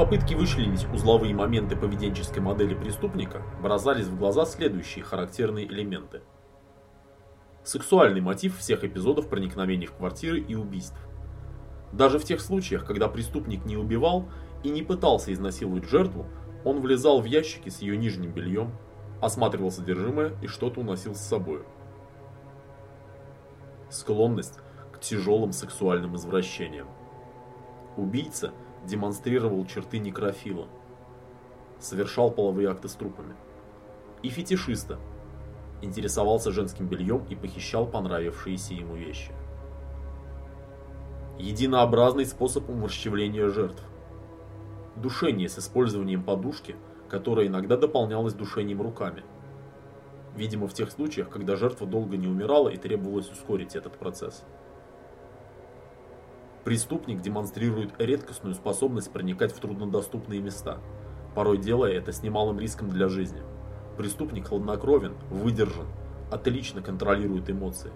При попытке вычленить узловые моменты поведенческой модели преступника бросались в глаза следующие характерные элементы. Сексуальный мотив всех эпизодов проникновений в квартиры и убийств. Даже в тех случаях, когда преступник не убивал и не пытался изнасиловать жертву, он влезал в ящики с ее нижним бельем, осматривал содержимое и что-то уносил с собой. Склонность к тяжелым сексуальным извращениям. Убийца демонстрировал черты некрофила, совершал половые акты с трупами. И фетишиста, интересовался женским бельем и похищал понравившиеся ему вещи. Единообразный способ уморщвления жертв. Душение с использованием подушки, которая иногда дополнялась душением руками. Видимо, в тех случаях, когда жертва долго не умирала и требовалось ускорить этот процесс. Преступник демонстрирует редкостную способность проникать в труднодоступные места, порой делая это с немалым риском для жизни. Преступник хладнокровен, выдержан, отлично контролирует эмоции.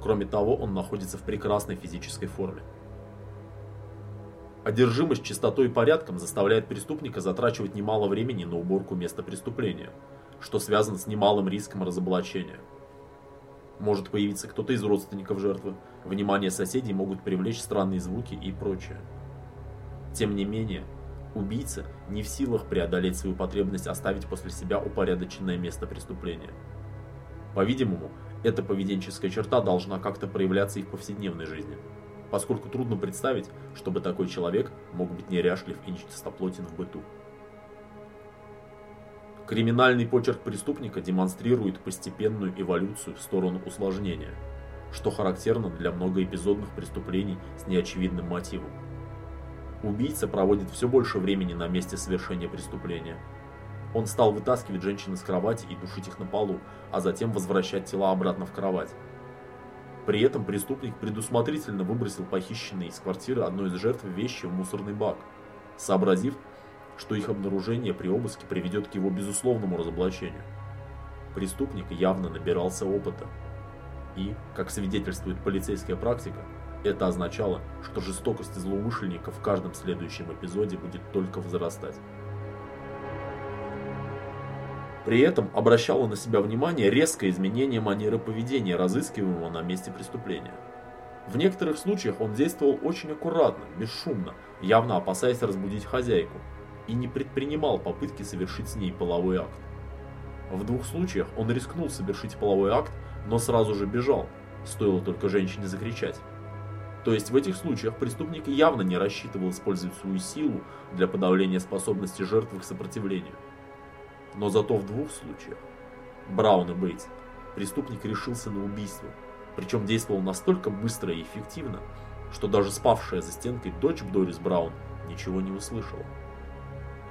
Кроме того, он находится в прекрасной физической форме. Одержимость чистотой и порядком заставляет преступника затрачивать немало времени на уборку места преступления, что связано с немалым риском разоблачения. Может появиться кто-то из родственников жертвы, внимание соседей могут привлечь странные звуки и прочее. Тем не менее, убийца не в силах преодолеть свою потребность оставить после себя упорядоченное место преступления. По-видимому, эта поведенческая черта должна как-то проявляться и в повседневной жизни поскольку трудно представить, чтобы такой человек мог быть неряшлив и нечистоплотен в быту. Криминальный почерк преступника демонстрирует постепенную эволюцию в сторону усложнения, что характерно для многоэпизодных преступлений с неочевидным мотивом. Убийца проводит все больше времени на месте совершения преступления. Он стал вытаскивать женщин из кровати и душить их на полу, а затем возвращать тела обратно в кровать. При этом преступник предусмотрительно выбросил похищенные из квартиры одной из жертв вещи в мусорный бак, сообразив, что их обнаружение при обыске приведет к его безусловному разоблачению. Преступник явно набирался опыта. И, как свидетельствует полицейская практика, это означало, что жестокость злоумышленника в каждом следующем эпизоде будет только возрастать. При этом обращало на себя внимание резкое изменение манеры поведения разыскиваемого на месте преступления. В некоторых случаях он действовал очень аккуратно, бесшумно, явно опасаясь разбудить хозяйку, и не предпринимал попытки совершить с ней половой акт. В двух случаях он рискнул совершить половой акт, но сразу же бежал, стоило только женщине закричать. То есть в этих случаях преступник явно не рассчитывал использовать свою силу для подавления способности жертвы к сопротивлению. Но зато в двух случаях, Браун и Бейтс, преступник решился на убийство, причем действовал настолько быстро и эффективно, что даже спавшая за стенкой дочь Дорис Браун ничего не услышала.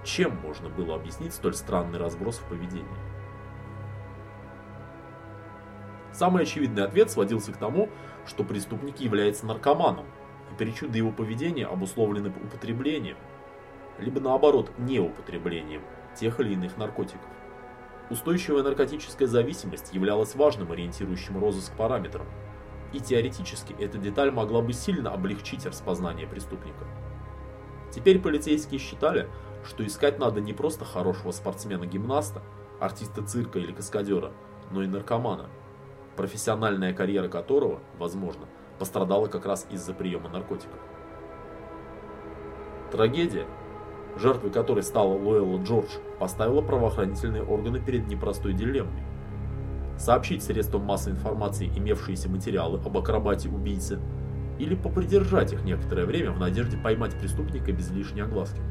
Чем можно было объяснить столь странный разброс в поведении? Самый очевидный ответ сводился к тому, что преступник является наркоманом, и причуды его поведения обусловлены употреблением, либо наоборот неупотреблением тех или иных наркотиков. Устойчивая наркотическая зависимость являлась важным ориентирующим розыск параметром, и теоретически эта деталь могла бы сильно облегчить распознание преступника. Теперь полицейские считали, что искать надо не просто хорошего спортсмена-гимнаста, артиста цирка или каскадера, но и наркомана, профессиональная карьера которого, возможно, пострадала как раз из-за приема наркотиков. Трагедия, жертвой которой стала Лоэла Джордж, поставила правоохранительные органы перед непростой дилеммой. Сообщить средствам массовой информации имевшиеся материалы об акробате убийцы или попридержать их некоторое время в надежде поймать преступника без лишней огласки.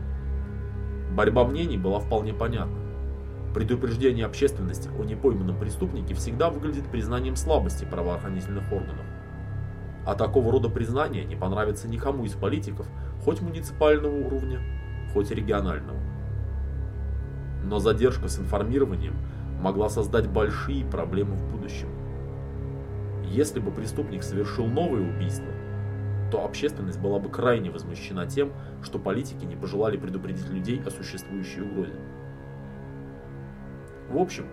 Борьба мнений была вполне понятна. Предупреждение общественности о непойманном преступнике всегда выглядит признанием слабости правоохранительных органов. А такого рода признание не понравится никому из политиков, хоть муниципального уровня, хоть регионального. Но задержка с информированием могла создать большие проблемы в будущем. Если бы преступник совершил новое убийство, то общественность была бы крайне возмущена тем, что политики не пожелали предупредить людей о существующей угрозе. В общем,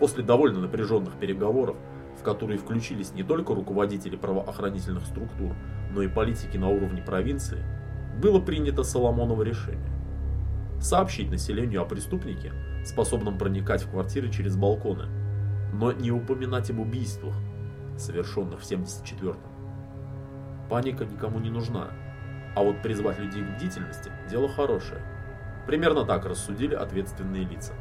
после довольно напряженных переговоров, в которые включились не только руководители правоохранительных структур, но и политики на уровне провинции, было принято Соломоново решение. сообщить населению о преступнике, способном проникать в квартиры через балконы, но не упоминать об убийствах, совершенных в 74-м. Паника никому не нужна, а вот призвать людей к бдительности – дело хорошее. Примерно так рассудили ответственные лица.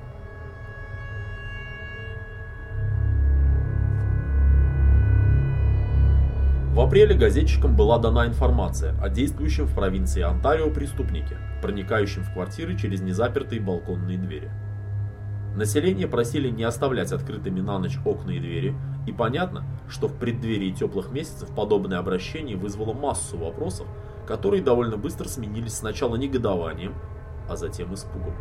Апреле газетчикам была дана информация о действующем в провинции Онтарио преступнике, проникающем в квартиры через незапертые балконные двери. Население просили не оставлять открытыми на ночь окна и двери, и понятно, что в преддверии теплых месяцев подобное обращение вызвало массу вопросов, которые довольно быстро сменились сначала негодованием, а затем испугом.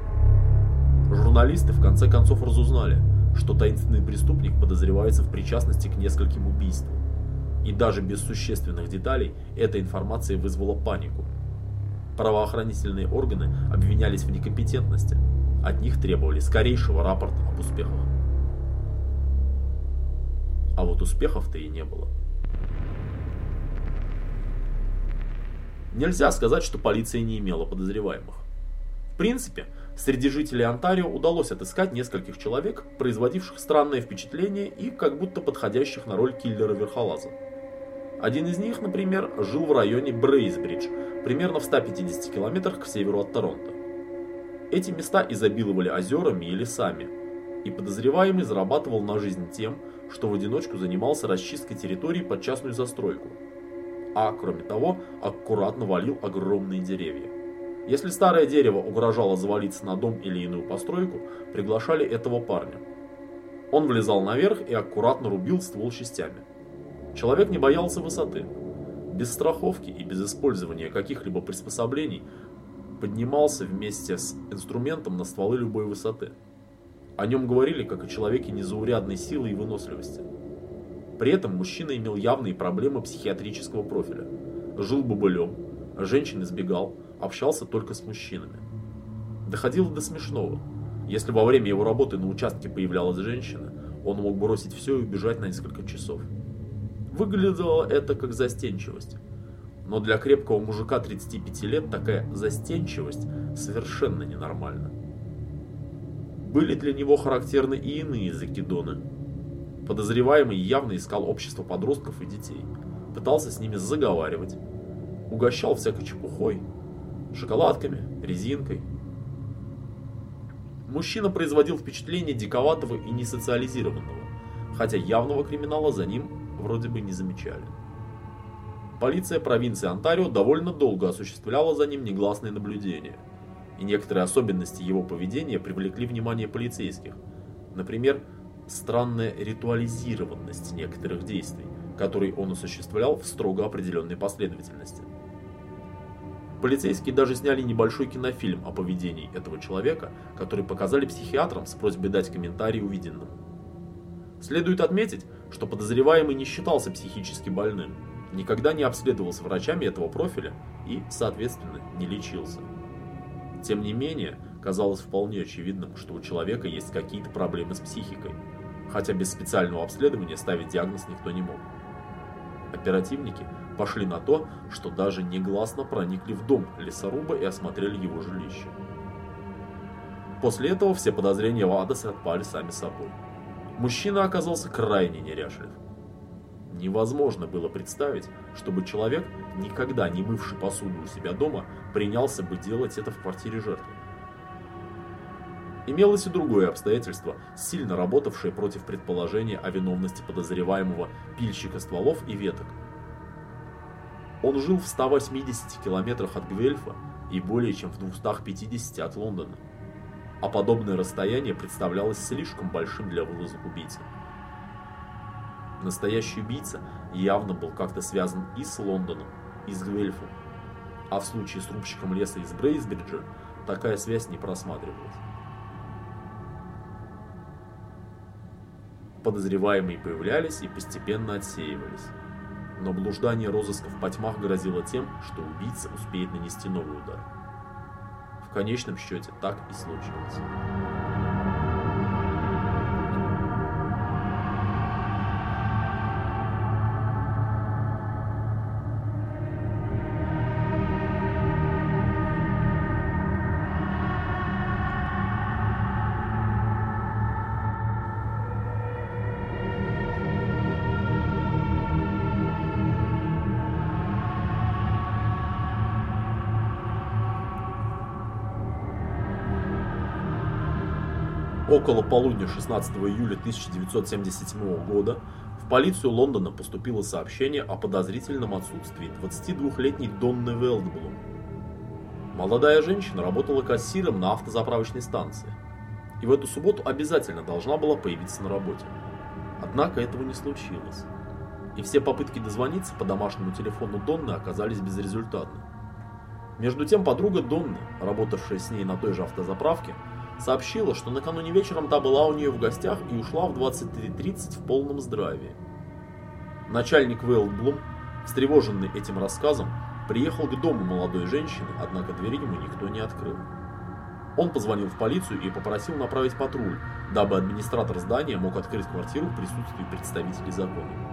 Журналисты в конце концов разузнали, что таинственный преступник подозревается в причастности к нескольким убийствам. И даже без существенных деталей эта информация вызвала панику. Правоохранительные органы обвинялись в некомпетентности. От них требовали скорейшего рапорта об успехах. А вот успехов-то и не было. Нельзя сказать, что полиция не имела подозреваемых. В принципе, среди жителей Онтарио удалось отыскать нескольких человек, производивших странное впечатление и как будто подходящих на роль киллера-верхолаза. Один из них, например, жил в районе Брейсбридж, примерно в 150 километрах к северу от Торонто. Эти места изобиловали озерами и лесами, и подозреваемый зарабатывал на жизнь тем, что в одиночку занимался расчисткой территории под частную застройку. А, кроме того, аккуратно валил огромные деревья. Если старое дерево угрожало завалиться на дом или иную постройку, приглашали этого парня. Он влезал наверх и аккуратно рубил ствол частями. Человек не боялся высоты. Без страховки и без использования каких-либо приспособлений поднимался вместе с инструментом на стволы любой высоты. О нем говорили как о человеке незаурядной силы и выносливости. При этом мужчина имел явные проблемы психиатрического профиля. Жил бубылем, женщин избегал, общался только с мужчинами. Доходило до смешного. Если во время его работы на участке появлялась женщина, он мог бросить все и убежать на несколько часов. Выглядело это как застенчивость. Но для крепкого мужика 35 лет такая застенчивость совершенно ненормальна. Были для него характерны и иные закидоны. Подозреваемый явно искал общество подростков и детей, пытался с ними заговаривать, угощал всякой чепухой, шоколадками, резинкой. Мужчина производил впечатление диковатого и несоциализированного, хотя явного криминала за ним вроде бы не замечали. Полиция провинции Онтарио довольно долго осуществляла за ним негласные наблюдения, и некоторые особенности его поведения привлекли внимание полицейских. Например, странная ритуализированность некоторых действий, которые он осуществлял в строго определенной последовательности. Полицейские даже сняли небольшой кинофильм о поведении этого человека, который показали психиатрам с просьбой дать комментарий увиденному. Следует отметить, что подозреваемый не считался психически больным, никогда не обследовался врачами этого профиля и, соответственно, не лечился. Тем не менее, казалось вполне очевидным, что у человека есть какие-то проблемы с психикой, хотя без специального обследования ставить диагноз никто не мог. Оперативники пошли на то, что даже негласно проникли в дом лесоруба и осмотрели его жилище. После этого все подозрения в Адесе отпали сами собой. Мужчина оказался крайне неряшлив. Невозможно было представить, чтобы человек, никогда не мывший посуду у себя дома, принялся бы делать это в квартире жертвы. Имелось и другое обстоятельство, сильно работавшее против предположения о виновности подозреваемого пильщика стволов и веток. Он жил в 180 километрах от Гвельфа и более чем в 250 от Лондона а подобное расстояние представлялось слишком большим для вылазок убийцы. Настоящий убийца явно был как-то связан и с Лондоном, и с Гвельфом, а в случае с рубщиком леса из Брейсбриджа такая связь не просматривалась. Подозреваемые появлялись и постепенно отсеивались. Но блуждание розысков по тьмах грозило тем, что убийца успеет нанести новый удар в конечном счете так и случилось. Около полудня 16 июля 1977 года в полицию Лондона поступило сообщение о подозрительном отсутствии 22-летней Донны Велдблум. Молодая женщина работала кассиром на автозаправочной станции и в эту субботу обязательно должна была появиться на работе. Однако этого не случилось. И все попытки дозвониться по домашнему телефону Донны оказались безрезультатны. Между тем подруга Донны, работавшая с ней на той же автозаправке, сообщила, что накануне вечером та была у нее в гостях и ушла в 23.30 в полном здравии. Начальник Вейлдблум, встревоженный этим рассказом, приехал к дому молодой женщины, однако дверь ему никто не открыл. Он позвонил в полицию и попросил направить патруль, дабы администратор здания мог открыть квартиру в присутствии представителей закона.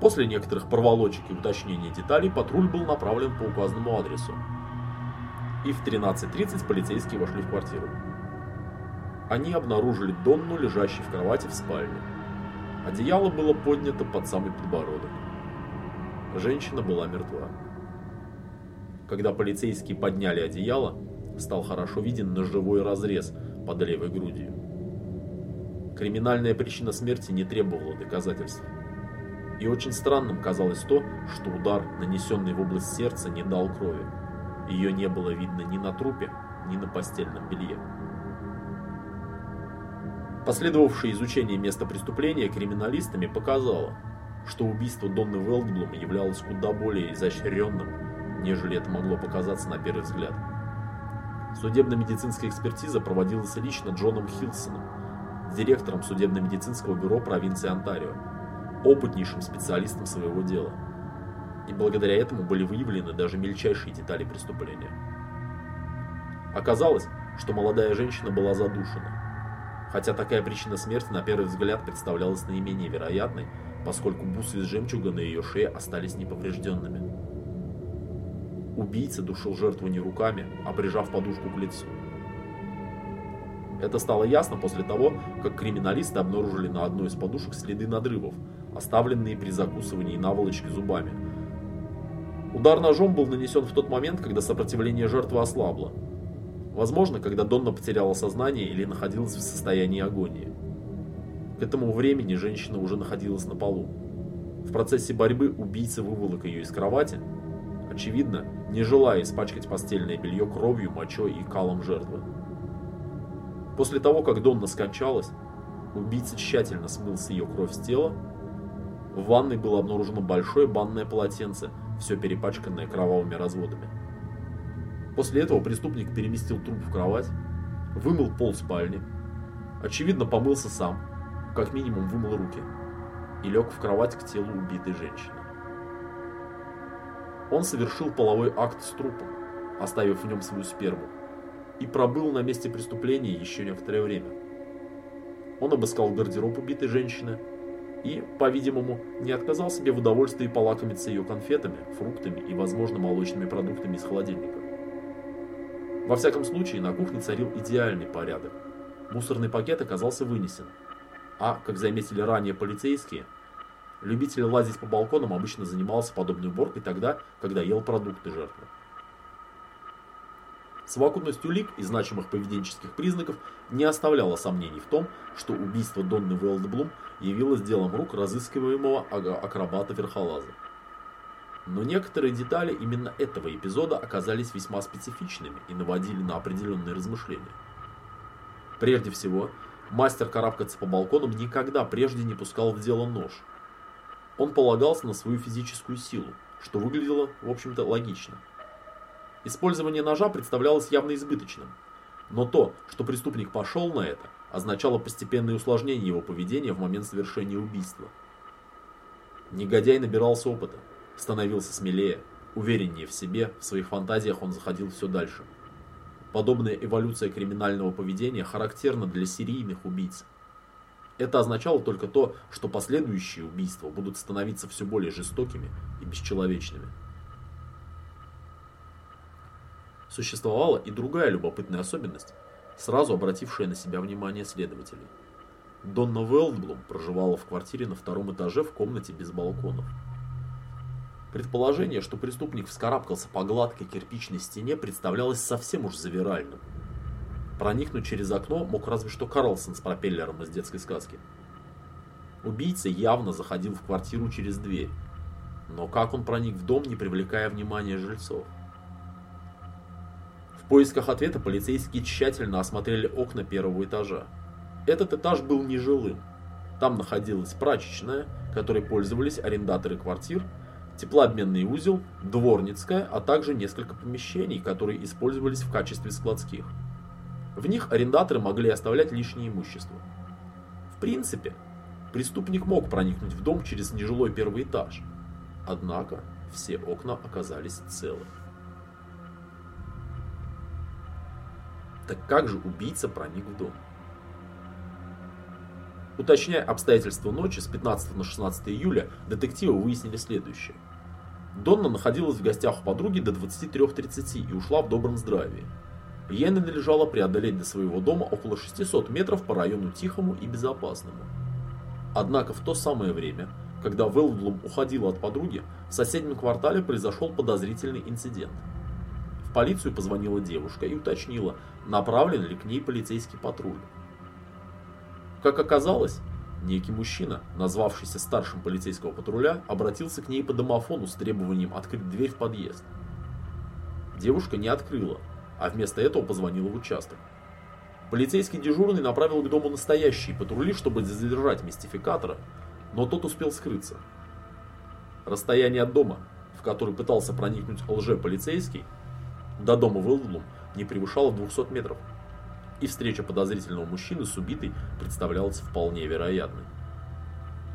После некоторых проволочек и уточнения деталей патруль был направлен по указанному адресу, и в 13.30 полицейские вошли в квартиру. Они обнаружили Донну, лежащей в кровати в спальне. Одеяло было поднято под самый подбородок. Женщина была мертва. Когда полицейские подняли одеяло, стал хорошо виден ножевой разрез под левой грудью. Криминальная причина смерти не требовала доказательств. И очень странным казалось то, что удар, нанесенный в область сердца, не дал крови. Ее не было видно ни на трупе, ни на постельном белье. Последовавшее изучение места преступления криминалистами показало, что убийство Донны Велдблум являлось куда более изощренным, нежели это могло показаться на первый взгляд. Судебно-медицинская экспертиза проводилась лично Джоном Хилсоном, директором судебно-медицинского бюро провинции Онтарио, опытнейшим специалистом своего дела и благодаря этому были выявлены даже мельчайшие детали преступления. Оказалось, что молодая женщина была задушена, хотя такая причина смерти на первый взгляд представлялась наименее вероятной, поскольку бусы из жемчуга на ее шее остались неповрежденными. Убийца душил жертву не руками, а прижав подушку к лицу. Это стало ясно после того, как криминалисты обнаружили на одной из подушек следы надрывов, оставленные при закусывании наволочки зубами, Удар ножом был нанесен в тот момент, когда сопротивление жертвы ослабло. Возможно, когда Донна потеряла сознание или находилась в состоянии агонии. К этому времени женщина уже находилась на полу. В процессе борьбы убийца выволок ее из кровати, очевидно, не желая испачкать постельное белье кровью, мочой и калом жертвы. После того, как Донна скончалась, убийца тщательно смыл с ее кровь с тела. В ванной было обнаружено большое банное полотенце – все перепачканное кровавыми разводами. После этого преступник переместил труп в кровать, вымыл пол спальни, очевидно помылся сам, как минимум вымыл руки, и лег в кровать к телу убитой женщины. Он совершил половой акт с трупом, оставив в нем свою сперму, и пробыл на месте преступления еще некоторое время. Он обыскал гардероб убитой женщины, и, по-видимому, не отказал себе в удовольствии полакомиться ее конфетами, фруктами и, возможно, молочными продуктами из холодильника. Во всяком случае, на кухне царил идеальный порядок. Мусорный пакет оказался вынесен, а, как заметили ранее полицейские, любитель лазить по балконам обычно занимался подобной уборкой тогда, когда ел продукты жертвы. Совокупность улик и значимых поведенческих признаков не оставляла сомнений в том, что убийство Донны Велдблум явилось делом рук разыскиваемого акробата-верхолаза. Но некоторые детали именно этого эпизода оказались весьма специфичными и наводили на определенные размышления. Прежде всего, мастер карабкаться по балконам никогда прежде не пускал в дело нож. Он полагался на свою физическую силу, что выглядело, в общем-то, логично – Использование ножа представлялось явно избыточным. Но то, что преступник пошел на это, означало постепенное усложнение его поведения в момент совершения убийства. Негодяй набирался опыта, становился смелее, увереннее в себе, в своих фантазиях он заходил все дальше. Подобная эволюция криминального поведения характерна для серийных убийц. Это означало только то, что последующие убийства будут становиться все более жестокими и бесчеловечными. Существовала и другая любопытная особенность, сразу обратившая на себя внимание следователей. Донна Велдблум проживала в квартире на втором этаже в комнате без балконов. Предположение, что преступник вскарабкался по гладкой кирпичной стене, представлялось совсем уж завиральным. Проникнуть через окно мог разве что Карлсон с пропеллером из детской сказки. Убийца явно заходил в квартиру через дверь. Но как он проник в дом, не привлекая внимания жильцов? В поисках ответа полицейские тщательно осмотрели окна первого этажа. Этот этаж был нежилым. Там находилась прачечная, которой пользовались арендаторы квартир, теплообменный узел, дворницкая, а также несколько помещений, которые использовались в качестве складских. В них арендаторы могли оставлять лишнее имущество. В принципе, преступник мог проникнуть в дом через нежилой первый этаж, однако все окна оказались целы. Так как же убийца проник в дом? Уточняя обстоятельства ночи с 15 на 16 июля, детективы выяснили следующее. Донна находилась в гостях у подруги до 23.30 и ушла в добром здравии. Ей надлежало преодолеть до своего дома около 600 метров по району тихому и безопасному. Однако в то самое время, когда Велдлум уходила от подруги, в соседнем квартале произошел подозрительный инцидент. Полицию позвонила девушка и уточнила, направлен ли к ней полицейский патруль. Как оказалось, некий мужчина, назвавшийся старшим полицейского патруля, обратился к ней по домофону с требованием открыть дверь в подъезд. Девушка не открыла, а вместо этого позвонила в участок. Полицейский дежурный направил к дому настоящие патрули, чтобы задержать мистификатора, но тот успел скрыться. Расстояние от дома, в который пытался проникнуть лже-полицейский, до дома Вилдлум не превышало 200 метров и встреча подозрительного мужчины с убитой представлялась вполне вероятной.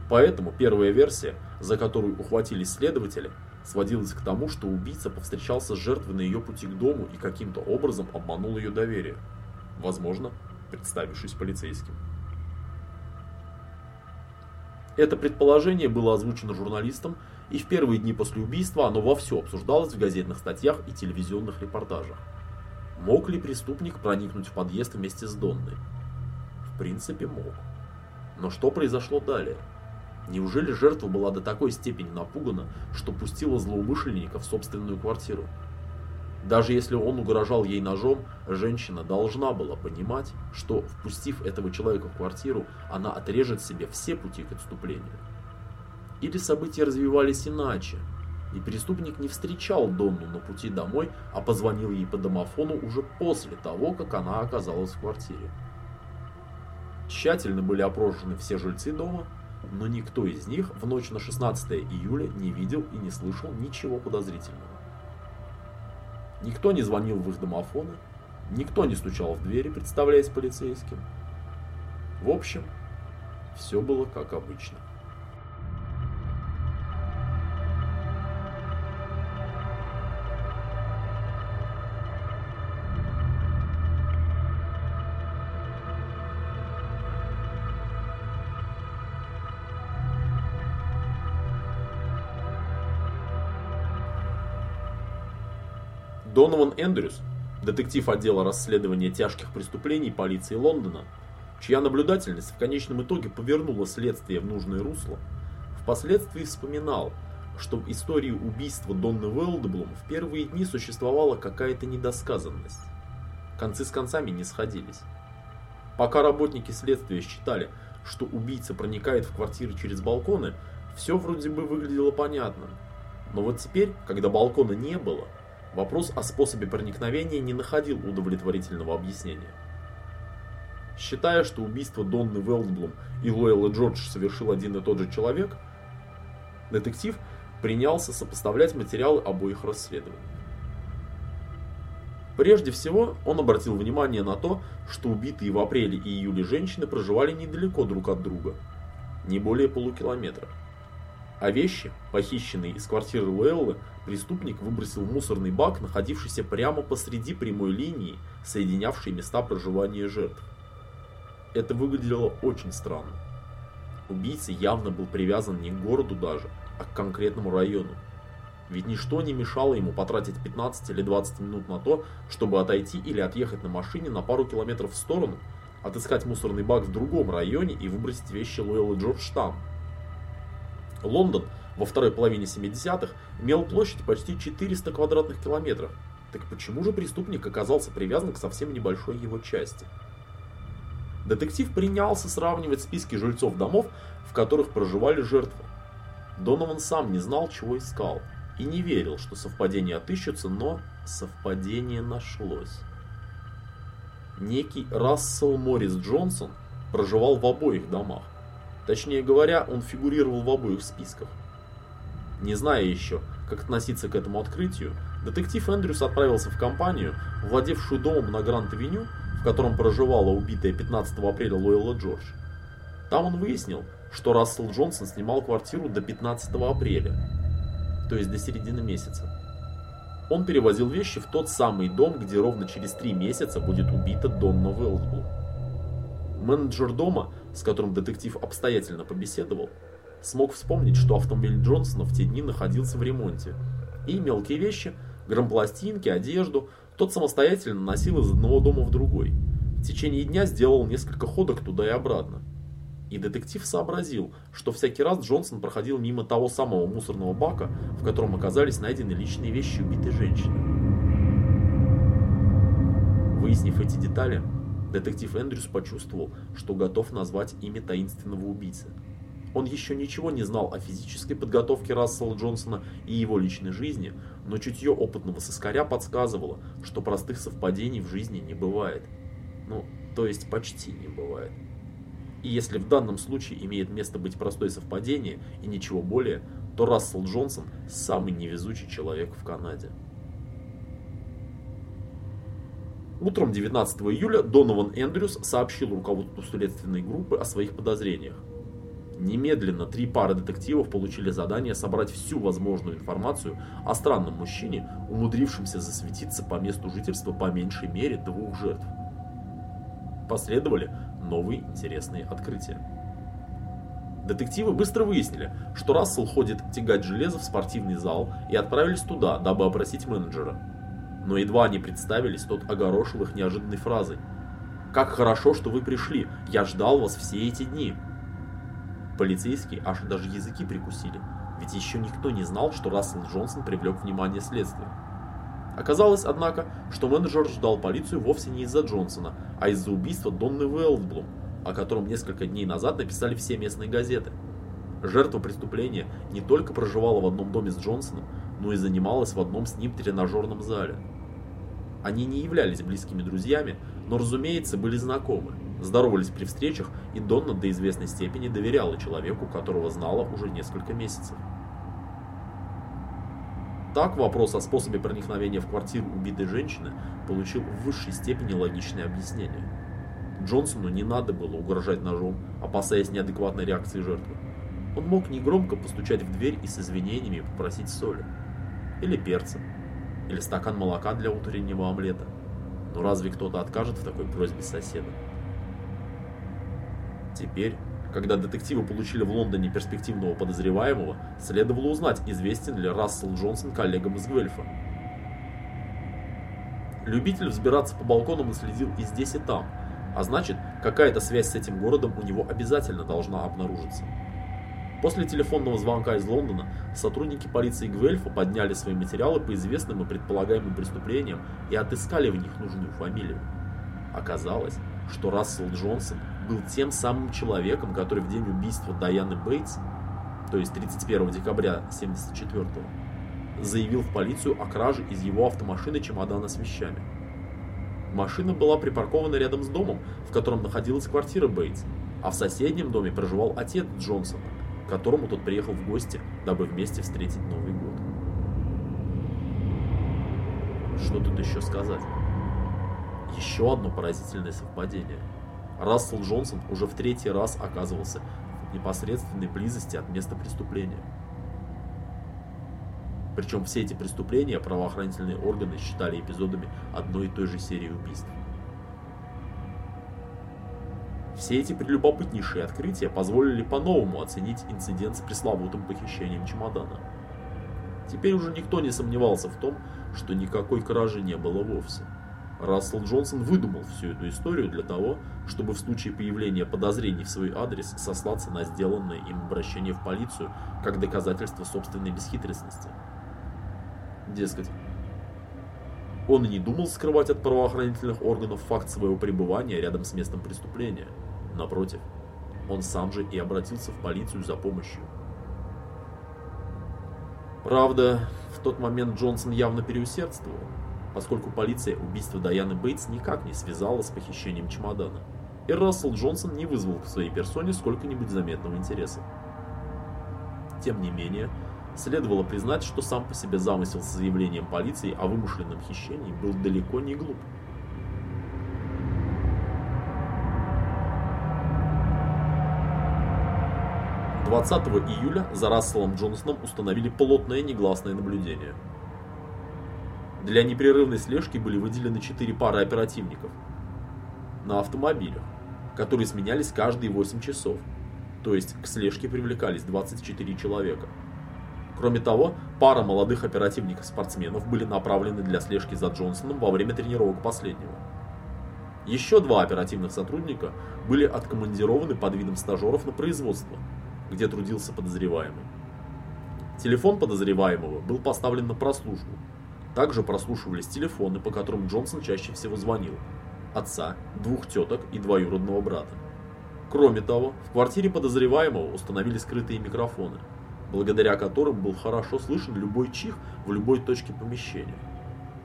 Поэтому первая версия, за которую ухватились следователи, сводилась к тому, что убийца повстречался с жертвой на ее пути к дому и каким-то образом обманул ее доверие, возможно, представившись полицейским. Это предположение было озвучено журналистам, и в первые дни после убийства оно вовсю обсуждалось в газетных статьях и телевизионных репортажах. Мог ли преступник проникнуть в подъезд вместе с Донной? В принципе, мог. Но что произошло далее? Неужели жертва была до такой степени напугана, что пустила злоумышленника в собственную квартиру? Даже если он угрожал ей ножом, женщина должна была понимать, что, впустив этого человека в квартиру, она отрежет себе все пути к отступлению. Или события развивались иначе, и преступник не встречал Донну на пути домой, а позвонил ей по домофону уже после того, как она оказалась в квартире. Тщательно были опрошены все жильцы дома, но никто из них в ночь на 16 июля не видел и не слышал ничего подозрительного. Никто не звонил в их домофоны, никто не стучал в двери, представляясь полицейским. В общем, все было как обычно. Донован Эндрюс, детектив отдела расследования тяжких преступлений полиции Лондона, чья наблюдательность в конечном итоге повернула следствие в нужное русло, впоследствии вспоминал, что в истории убийства Донны Уэлдблум в первые дни существовала какая-то недосказанность. Концы с концами не сходились. Пока работники следствия считали, что убийца проникает в квартиры через балконы, все вроде бы выглядело понятно. Но вот теперь, когда балкона не было, Вопрос о способе проникновения не находил удовлетворительного объяснения. Считая, что убийство Донны Велдблум и Лоэла Джордж совершил один и тот же человек, детектив принялся сопоставлять материалы обоих расследований. Прежде всего, он обратил внимание на то, что убитые в апреле и июле женщины проживали недалеко друг от друга, не более полукилометра. А вещи, похищенные из квартиры Луэллы, преступник выбросил в мусорный бак, находившийся прямо посреди прямой линии, соединявшей места проживания жертв. Это выглядело очень странно. Убийца явно был привязан не к городу даже, а к конкретному району. Ведь ничто не мешало ему потратить 15 или 20 минут на то, чтобы отойти или отъехать на машине на пару километров в сторону, отыскать мусорный бак в другом районе и выбросить вещи Лоэллы Джордж там, Лондон во второй половине 70-х имел площадь почти 400 квадратных километров Так почему же преступник оказался привязан к совсем небольшой его части? Детектив принялся сравнивать списки жильцов домов, в которых проживали жертвы. Донован сам не знал, чего искал, и не верил, что совпадение отыщется, но совпадение нашлось. Некий Рассел Моррис Джонсон проживал в обоих домах. Точнее говоря, он фигурировал в обоих списках. Не зная еще, как относиться к этому открытию, детектив Эндрюс отправился в компанию, владевшую домом на Гранд-авеню, в котором проживала убитая 15 апреля Лойла Джордж. Там он выяснил, что Рассел Джонсон снимал квартиру до 15 апреля, то есть до середины месяца. Он перевозил вещи в тот самый дом, где ровно через три месяца будет убита Донна Уэлсбул. Менеджер дома, с которым детектив обстоятельно побеседовал, смог вспомнить, что автомобиль Джонсона в те дни находился в ремонте. И мелкие вещи, грампластинки, одежду, тот самостоятельно носил из одного дома в другой. В течение дня сделал несколько ходок туда и обратно. И детектив сообразил, что всякий раз Джонсон проходил мимо того самого мусорного бака, в котором оказались найдены личные вещи убитой женщины. Выяснив эти детали, детектив Эндрюс почувствовал, что готов назвать имя таинственного убийцы – он еще ничего не знал о физической подготовке Рассела Джонсона и его личной жизни, но чутье опытного соскаря подсказывало, что простых совпадений в жизни не бывает. Ну, то есть почти не бывает. И если в данном случае имеет место быть простое совпадение и ничего более, то Рассел Джонсон – самый невезучий человек в Канаде. Утром 19 июля Донован Эндрюс сообщил руководству следственной группы о своих подозрениях. Немедленно три пары детективов получили задание собрать всю возможную информацию о странном мужчине, умудрившемся засветиться по месту жительства по меньшей мере двух жертв. Последовали новые интересные открытия. Детективы быстро выяснили, что Рассел ходит тягать железо в спортивный зал и отправились туда, дабы опросить менеджера. Но едва они представились, тот огорошил их неожиданной фразой. «Как хорошо, что вы пришли! Я ждал вас все эти дни!» Полицейские аж даже языки прикусили, ведь еще никто не знал, что Рассел Джонсон привлек внимание следствия. Оказалось, однако, что менеджер ждал полицию вовсе не из-за Джонсона, а из-за убийства Донны Уэлдблум, о котором несколько дней назад написали все местные газеты. Жертва преступления не только проживала в одном доме с Джонсоном, но и занималась в одном с ним тренажерном зале. Они не являлись близкими друзьями, но, разумеется, были знакомы здоровались при встречах, и Донна до известной степени доверяла человеку, которого знала уже несколько месяцев. Так вопрос о способе проникновения в квартиру убитой женщины получил в высшей степени логичное объяснение. Джонсону не надо было угрожать ножом, опасаясь неадекватной реакции жертвы. Он мог негромко постучать в дверь и с извинениями попросить соли. Или перца. Или стакан молока для утреннего омлета. Но разве кто-то откажет в такой просьбе соседа? Теперь, когда детективы получили в Лондоне перспективного подозреваемого, следовало узнать, известен ли Рассел Джонсон коллегам из Гвельфа. Любитель взбираться по балконам следил и здесь, и там, а значит, какая-то связь с этим городом у него обязательно должна обнаружиться. После телефонного звонка из Лондона сотрудники полиции Гвельфа подняли свои материалы по известным и предполагаемым преступлениям и отыскали в них нужную фамилию. Оказалось, что Рассел Джонсон был тем самым человеком, который в день убийства Дайаны Бейтс, то есть 31 декабря 1974 заявил в полицию о краже из его автомашины чемодана с вещами. Машина была припаркована рядом с домом, в котором находилась квартира Бейтс, а в соседнем доме проживал отец Джонсона, которому тот приехал в гости, дабы вместе встретить Новый год. Что тут еще сказать? Еще одно поразительное совпадение – Рассел Джонсон уже в третий раз оказывался в непосредственной близости от места преступления. Причем все эти преступления правоохранительные органы считали эпизодами одной и той же серии убийств. Все эти прелюбопытнейшие открытия позволили по-новому оценить инцидент с пресловутым похищением чемодана. Теперь уже никто не сомневался в том, что никакой кражи не было вовсе. Рассел Джонсон выдумал всю эту историю для того, чтобы в случае появления подозрений в свой адрес сослаться на сделанное им обращение в полицию как доказательство собственной бесхитростности. Дескать, Он и не думал скрывать от правоохранительных органов факт своего пребывания рядом с местом преступления. Напротив, он сам же и обратился в полицию за помощью. Правда, в тот момент Джонсон явно переусердствовал, поскольку полиция убийство Даяны Бейтс никак не связала с похищением чемодана, и Рассел Джонсон не вызвал к своей персоне сколько-нибудь заметного интереса. Тем не менее, следовало признать, что сам по себе замысел с заявлением полиции о вымышленном хищении был далеко не глуп. 20 июля за Расселом Джонсоном установили плотное негласное наблюдение. Для непрерывной слежки были выделены 4 пары оперативников на автомобилях, которые сменялись каждые 8 часов, то есть к слежке привлекались 24 человека. Кроме того, пара молодых оперативников-спортсменов были направлены для слежки за Джонсоном во время тренировок последнего. Еще два оперативных сотрудника были откомандированы под видом стажеров на производство – где трудился подозреваемый. Телефон подозреваемого был поставлен на прослушку. Также прослушивались телефоны, по которым Джонсон чаще всего звонил. Отца, двух теток и двоюродного брата. Кроме того, в квартире подозреваемого установили скрытые микрофоны, благодаря которым был хорошо слышен любой чих в любой точке помещения.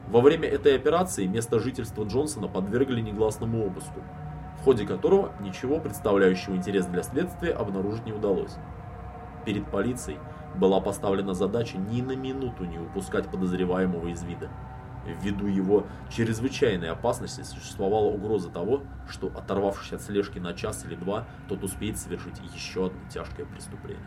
Во время этой операции место жительства Джонсона подвергли негласному обыску, в ходе которого ничего представляющего интерес для следствия обнаружить не удалось. Перед полицией была поставлена задача ни на минуту не упускать подозреваемого из вида. Ввиду его чрезвычайной опасности существовала угроза того, что, оторвавшись от слежки на час или два, тот успеет совершить еще одно тяжкое преступление.